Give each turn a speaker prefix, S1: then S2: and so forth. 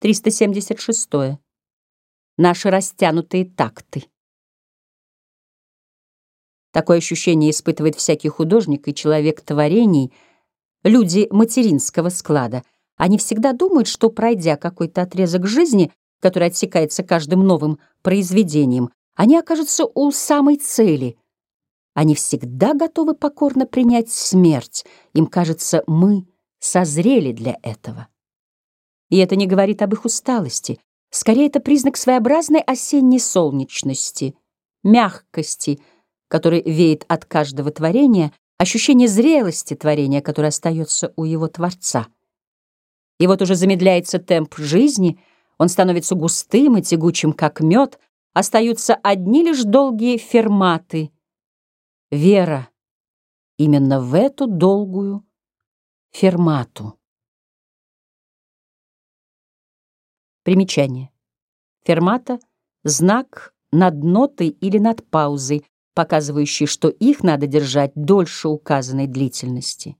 S1: 376. Наши растянутые такты. Такое ощущение испытывает всякий художник и человек творений, люди материнского склада. Они всегда думают, что, пройдя какой-то отрезок жизни, который отсекается каждым новым произведением, они окажутся у самой цели. Они всегда готовы покорно принять смерть. Им кажется, мы созрели для этого. И это не говорит об их усталости. Скорее, это признак своеобразной осенней солнечности, мягкости, который веет от каждого творения, ощущение зрелости творения, которое остается у его Творца. И вот уже замедляется темп жизни, он становится густым и тягучим, как мед, остаются одни лишь долгие ферматы. Вера именно в эту долгую фермату. Примечание. Фермата — знак над нотой или над паузой, показывающий, что их надо держать дольше указанной длительности.